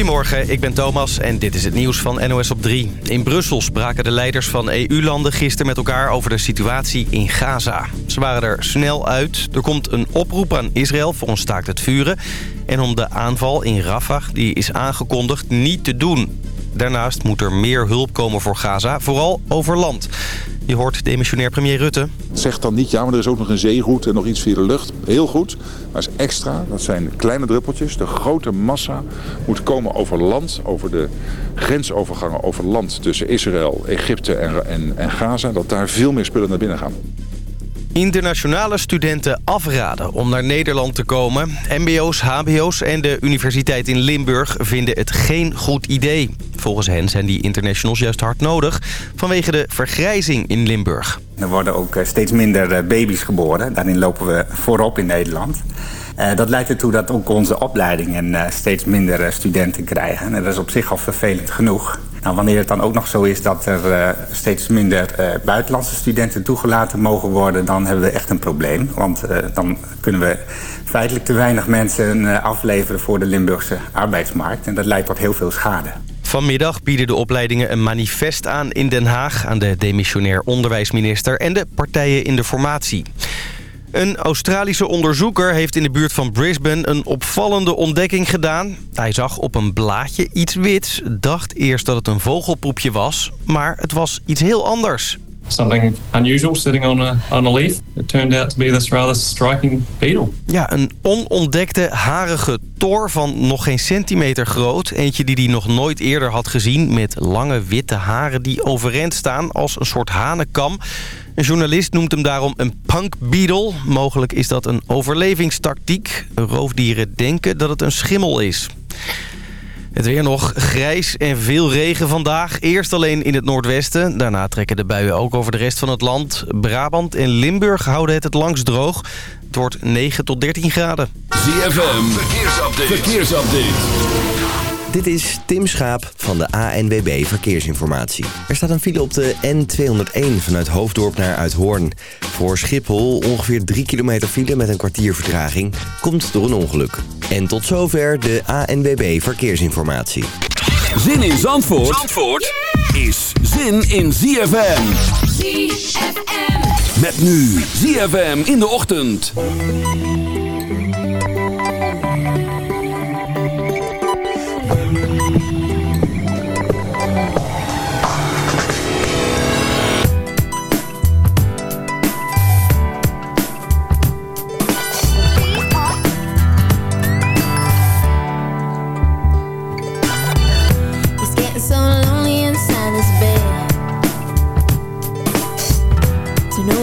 Goedemorgen, ik ben Thomas en dit is het nieuws van NOS op 3. In Brussel spraken de leiders van EU-landen gisteren met elkaar over de situatie in Gaza. Ze waren er snel uit. Er komt een oproep aan Israël voor een staakt het vuren... en om de aanval in Rafah, die is aangekondigd, niet te doen. Daarnaast moet er meer hulp komen voor Gaza, vooral over land. Je hoort demissionair premier Rutte. Zeg dan niet, ja, maar er is ook nog een zeeroute en nog iets via de lucht. Heel goed, maar is extra. Dat zijn kleine druppeltjes. De grote massa moet komen over land, over de grensovergangen over land tussen Israël, Egypte en, en, en Gaza. Dat daar veel meer spullen naar binnen gaan. Internationale studenten afraden om naar Nederland te komen. MBO's, hbo's en de universiteit in Limburg vinden het geen goed idee. Volgens hen zijn die internationals juist hard nodig vanwege de vergrijzing in Limburg. Er worden ook eh, steeds minder eh, baby's geboren. Daarin lopen we voorop in Nederland. Uh, dat leidt ertoe dat ook onze opleidingen steeds minder studenten krijgen. En dat is op zich al vervelend genoeg. Nou, wanneer het dan ook nog zo is dat er steeds minder buitenlandse studenten toegelaten mogen worden... dan hebben we echt een probleem. Want dan kunnen we feitelijk te weinig mensen afleveren voor de Limburgse arbeidsmarkt. En dat leidt tot heel veel schade. Vanmiddag bieden de opleidingen een manifest aan in Den Haag... aan de demissionair onderwijsminister en de partijen in de formatie. Een Australische onderzoeker heeft in de buurt van Brisbane een opvallende ontdekking gedaan. Hij zag op een blaadje iets wits, dacht eerst dat het een vogelpoepje was, maar het was iets heel anders. Something unusual sitting on a, on a leaf. It turned out to be this rather striking beetle. Ja, een onontdekte harige tor van nog geen centimeter groot. Eentje die hij nog nooit eerder had gezien met lange witte haren die overeind staan als een soort hanenkam. Een journalist noemt hem daarom een punk beetle. Mogelijk is dat een overlevingstactiek. Roofdieren denken dat het een schimmel is. Het weer nog grijs en veel regen vandaag. Eerst alleen in het noordwesten. Daarna trekken de buien ook over de rest van het land. Brabant en Limburg houden het het langst droog. Het wordt 9 tot 13 graden. ZFM, verkeersupdate. Dit is Tim Schaap van de ANWB Verkeersinformatie. Er staat een file op de N201 vanuit Hoofddorp naar Uithoorn. Voor Schiphol ongeveer 3 kilometer file met een kwartier vertraging. Komt door een ongeluk. En tot zover de ANWB Verkeersinformatie. Zin in Zandvoort, Zandvoort is zin in ZFM. ZFM. Met nu ZFM in de ochtend.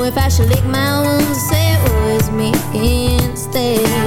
If I should lick my wounds and say it was me instead.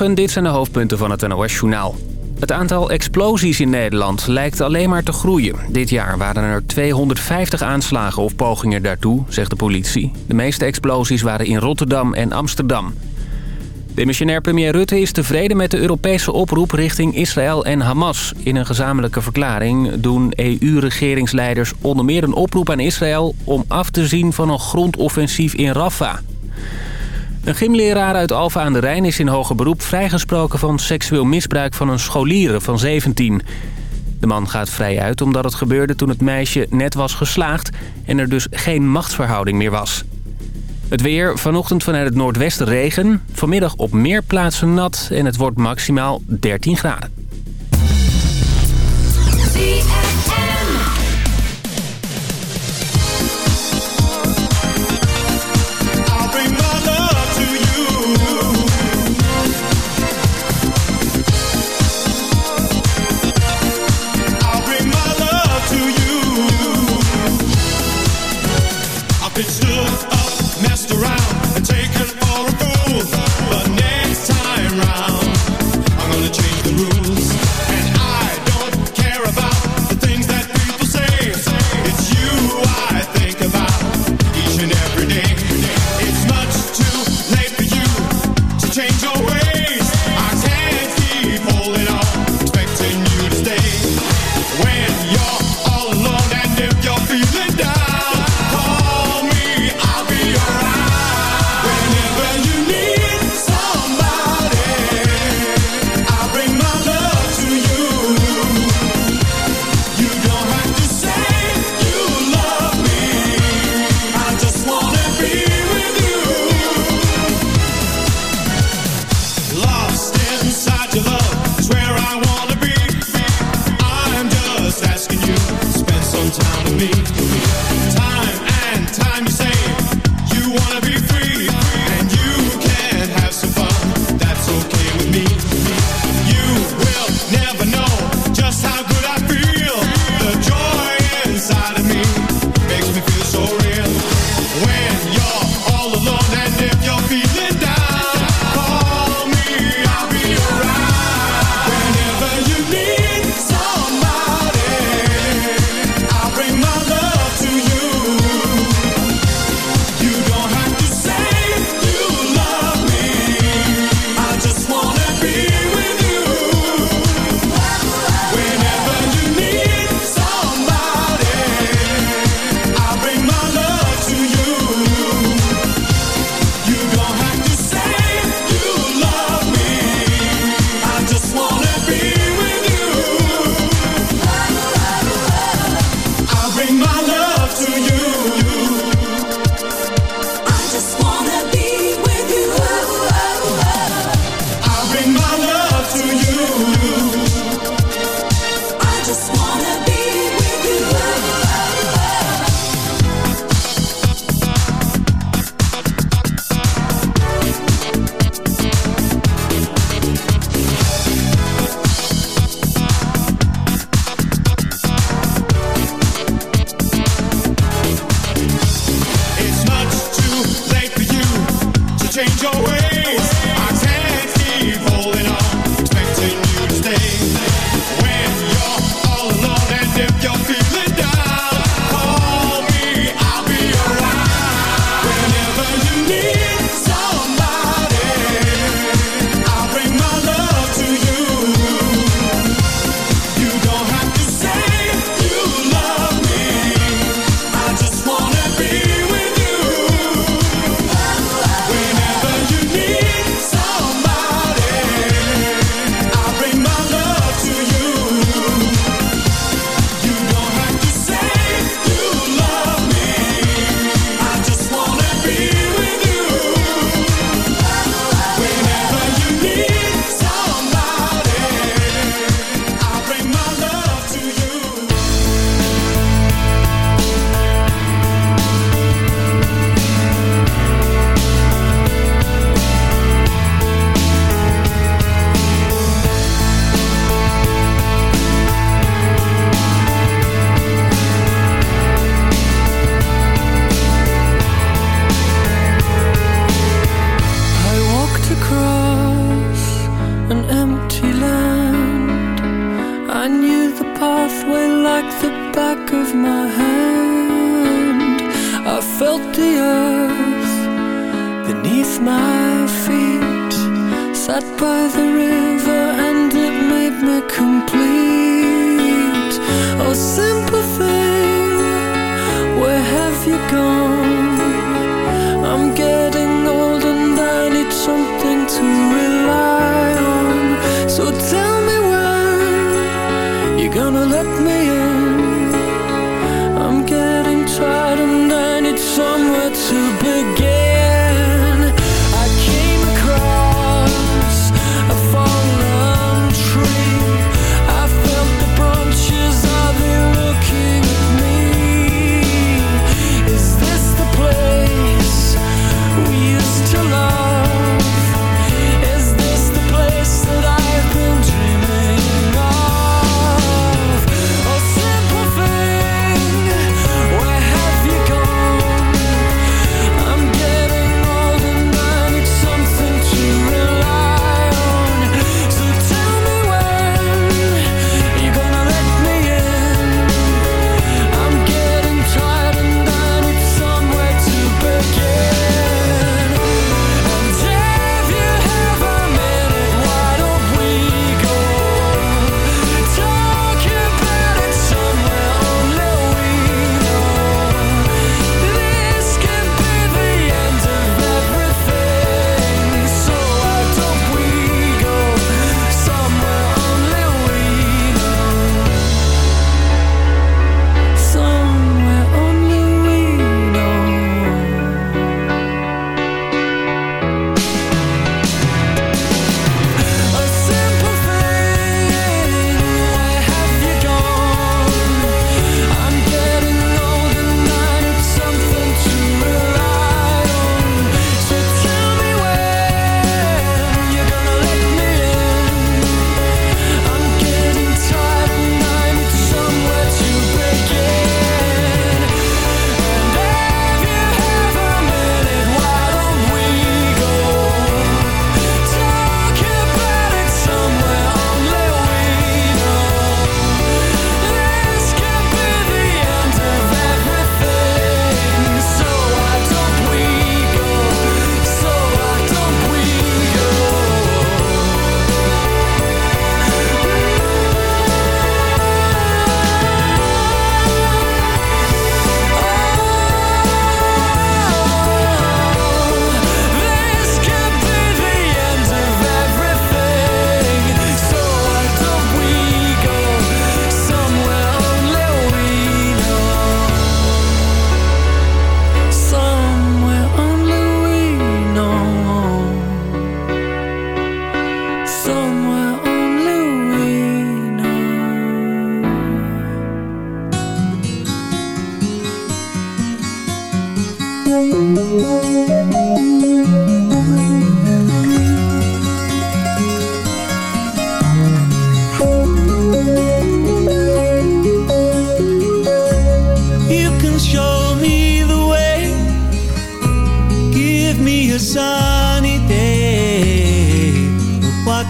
Dit zijn de hoofdpunten van het NOS-journaal. Het aantal explosies in Nederland lijkt alleen maar te groeien. Dit jaar waren er 250 aanslagen of pogingen daartoe, zegt de politie. De meeste explosies waren in Rotterdam en Amsterdam. Demissionair premier Rutte is tevreden met de Europese oproep richting Israël en Hamas. In een gezamenlijke verklaring doen EU-regeringsleiders onder meer een oproep aan Israël... om af te zien van een grondoffensief in Rafah. Een gymleraar uit Alfa aan de Rijn is in hoger beroep vrijgesproken van seksueel misbruik van een scholiere van 17. De man gaat vrij uit omdat het gebeurde toen het meisje net was geslaagd en er dus geen machtsverhouding meer was. Het weer, vanochtend vanuit het noordwesten regen, vanmiddag op meer plaatsen nat en het wordt maximaal 13 graden.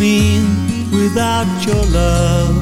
mean without your love?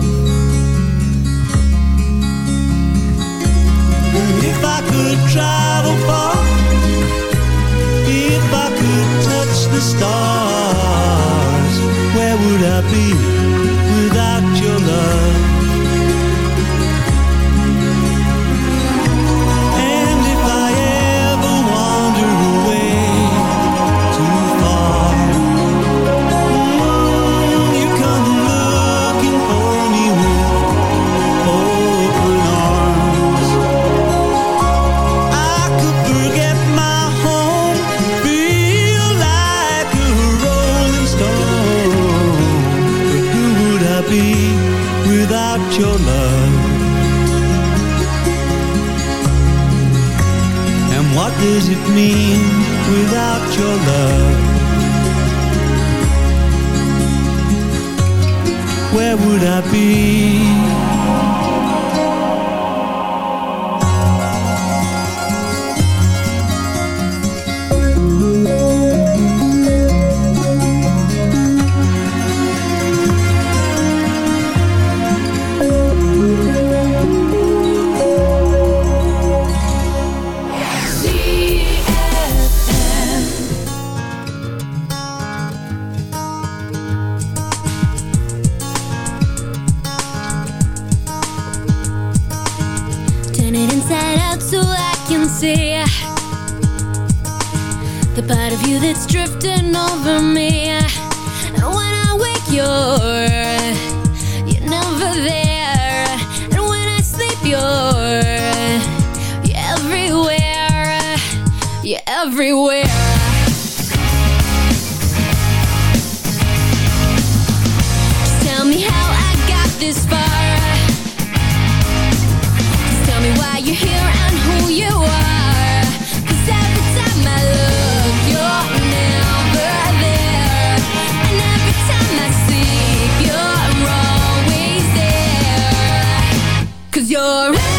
your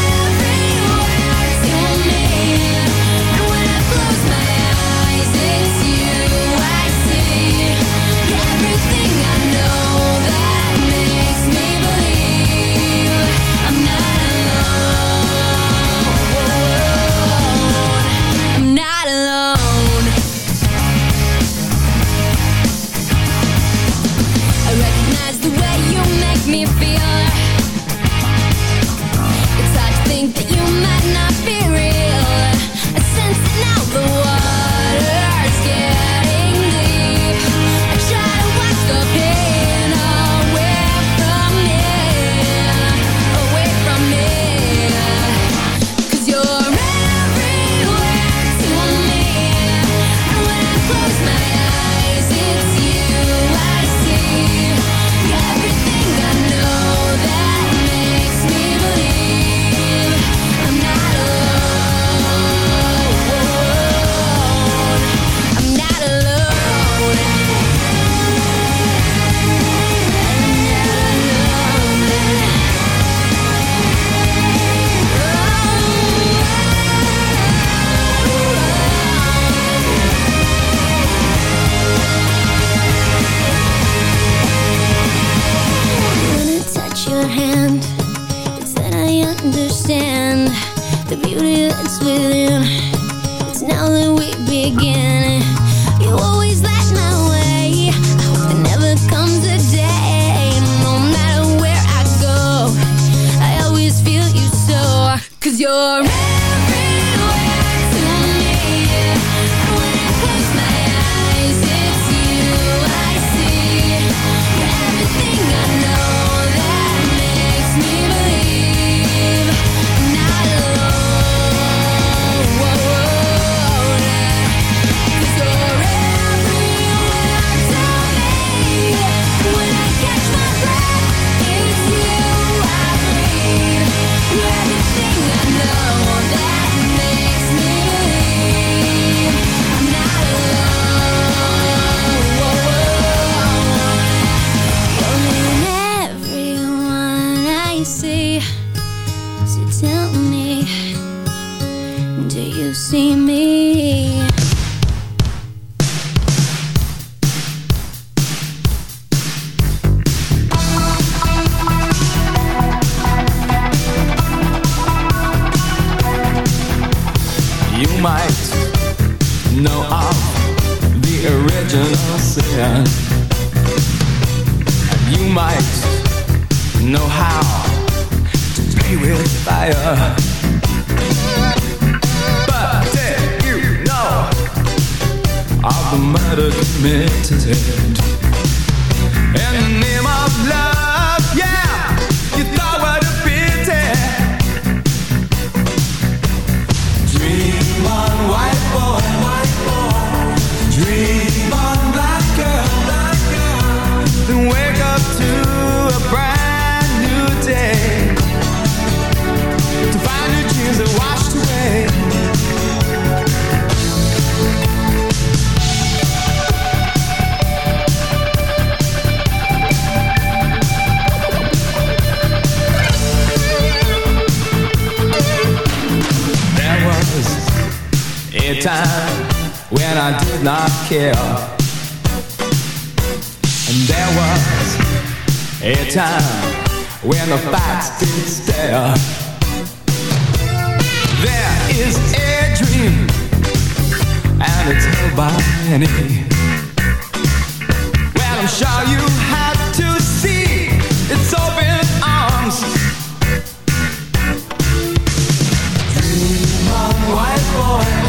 time when I did not care. And there was a time when the facts didn't stare. There is a dream, and it's held by many. Well, I'm sure you have to see its open arms. Dream on, white boy.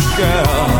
black girl.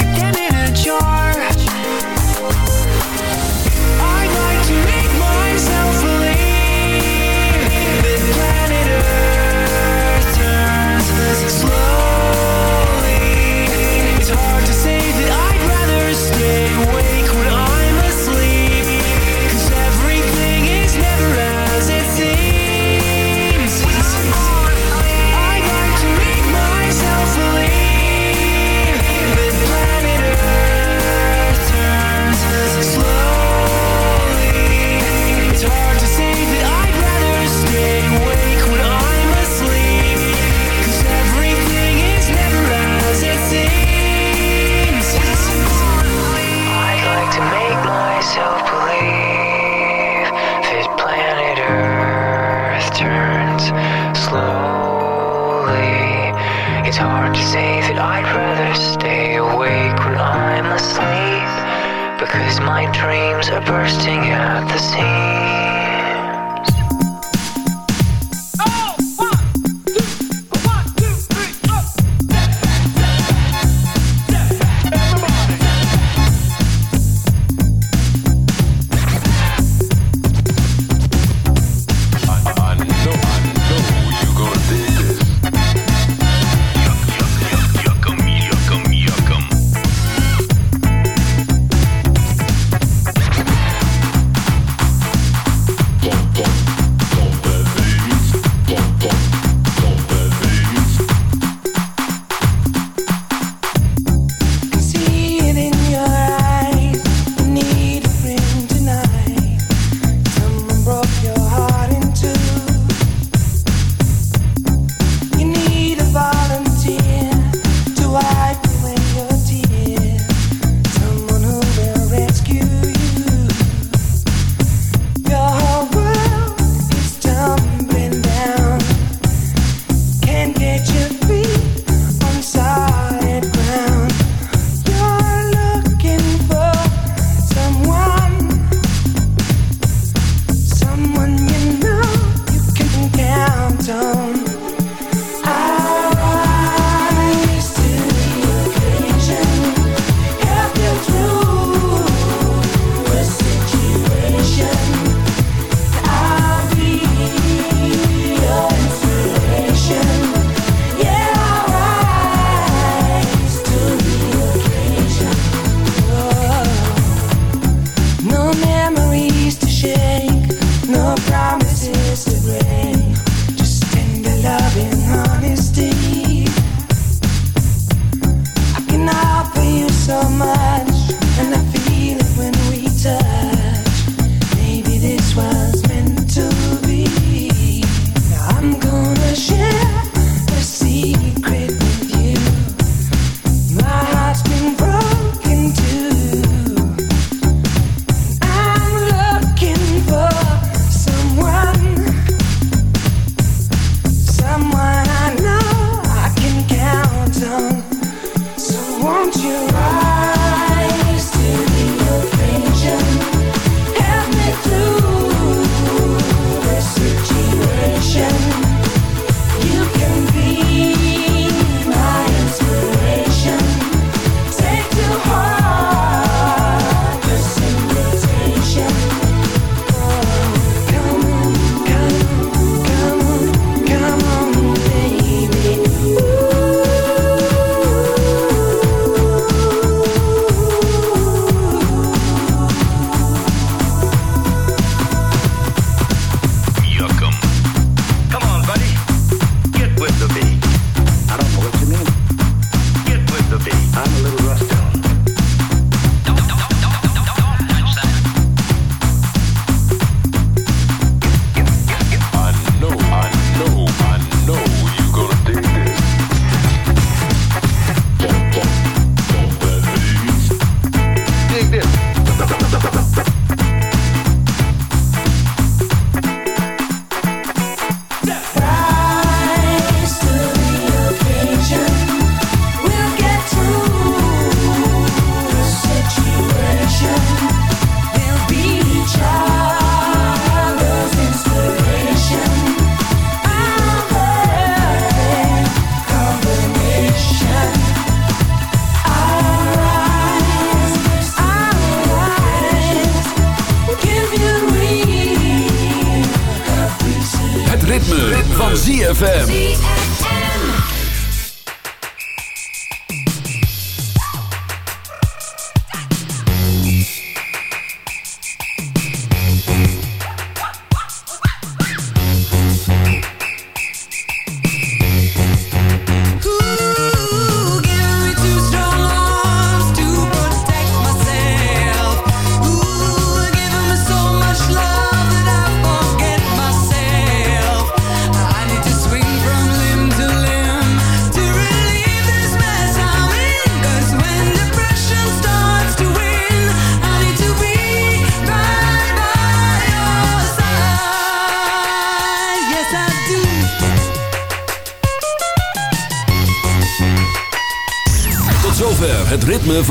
keep